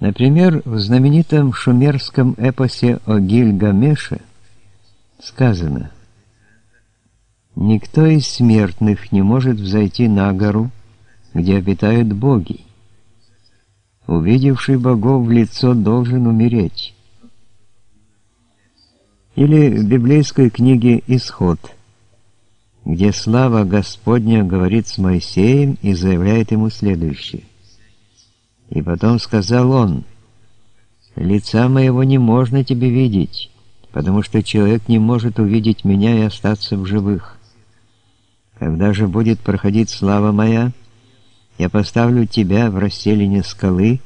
Например, в знаменитом шумерском эпосе о Гильгамеше сказано «Никто из смертных не может взойти на гору, где обитают боги. Увидевший богов в лицо должен умереть». Или в библейской книге «Исход», где слава Господня говорит с Моисеем и заявляет ему следующее. И потом сказал он, «Лица моего не можно тебе видеть, потому что человек не может увидеть меня и остаться в живых. Когда же будет проходить слава моя, я поставлю тебя в расселине скалы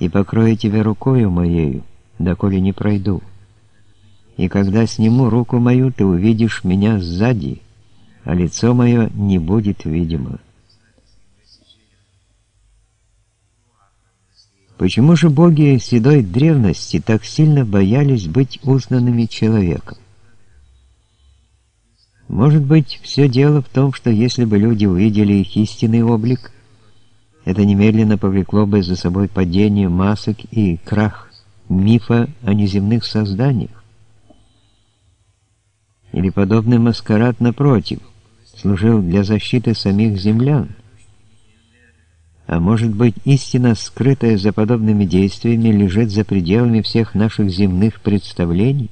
и покрою тебя рукою моею, доколе не пройду. И когда сниму руку мою, ты увидишь меня сзади, а лицо мое не будет видимо». Почему же боги седой древности так сильно боялись быть узнанными человеком? Может быть, все дело в том, что если бы люди увидели их истинный облик, это немедленно повлекло бы за собой падение масок и крах мифа о неземных созданиях. Или подобный маскарад, напротив, служил для защиты самих землян. А может быть, истина, скрытая за подобными действиями, лежит за пределами всех наших земных представлений?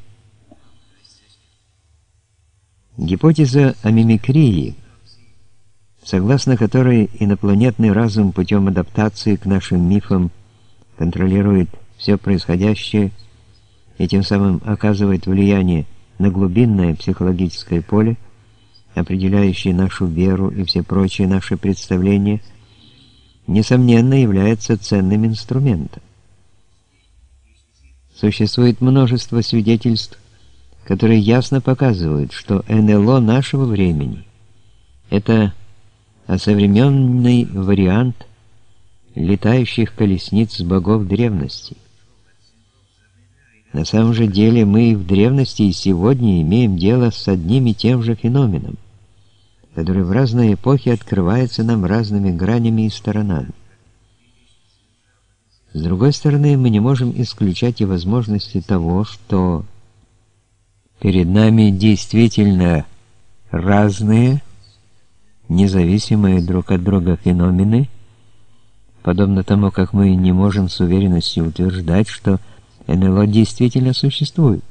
Гипотеза о мимикрии, согласно которой инопланетный разум путем адаптации к нашим мифам контролирует все происходящее и тем самым оказывает влияние на глубинное психологическое поле, определяющее нашу веру и все прочие наши представления – несомненно, является ценным инструментом. Существует множество свидетельств, которые ясно показывают, что НЛО нашего времени – это осовремененный вариант летающих колесниц богов древности. На самом же деле мы и в древности, и сегодня имеем дело с одним и тем же феноменом который в разные эпохи открывается нам разными гранями и сторонами. С другой стороны, мы не можем исключать и возможности того, что перед нами действительно разные, независимые друг от друга феномены, подобно тому, как мы не можем с уверенностью утверждать, что НЛО действительно существует.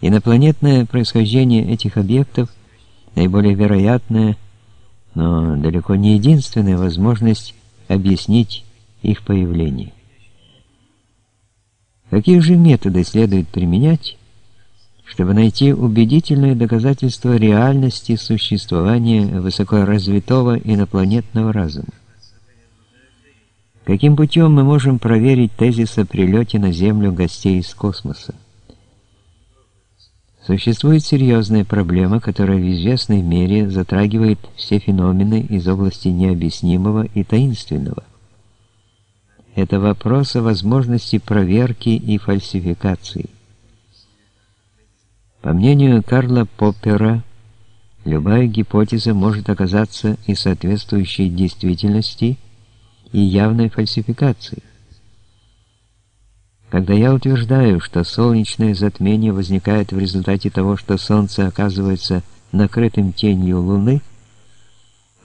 Инопланетное происхождение этих объектов – наиболее вероятная, но далеко не единственная возможность объяснить их появление. Какие же методы следует применять, чтобы найти убедительное доказательство реальности существования высокоразвитого инопланетного разума? Каким путем мы можем проверить тезис о прилете на Землю гостей из космоса? Существует серьезная проблема, которая в известной мере затрагивает все феномены из области необъяснимого и таинственного. Это вопрос о возможности проверки и фальсификации. По мнению Карла Поппера, любая гипотеза может оказаться и соответствующей действительности, и явной фальсификацией. Когда я утверждаю, что солнечное затмение возникает в результате того, что Солнце оказывается накрытым тенью Луны,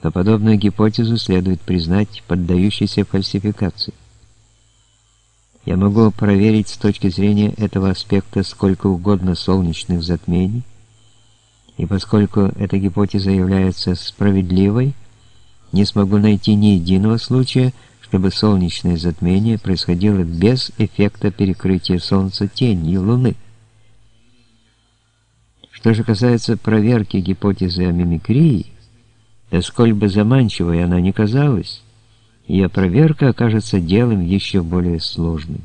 то подобную гипотезу следует признать поддающейся фальсификации. Я могу проверить с точки зрения этого аспекта сколько угодно солнечных затмений, и поскольку эта гипотеза является справедливой, не смогу найти ни единого случая, чтобы солнечное затмение происходило без эффекта перекрытия Солнца тенью Луны. Что же касается проверки гипотезы о мимикрии, то сколь бы заманчивой она ни казалась, ее проверка окажется делом еще более сложным.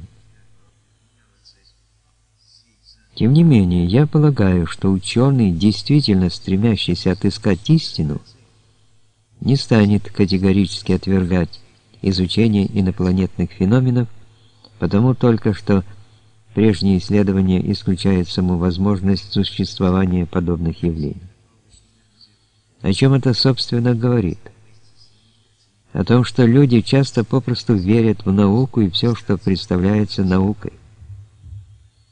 Тем не менее, я полагаю, что ученый, действительно стремящийся отыскать истину, не станет категорически отвергать изучения инопланетных феноменов, потому только что прежние исследования исключают саму возможность существования подобных явлений. О чем это, собственно, говорит? о том, что люди часто попросту верят в науку и все, что представляется наукой.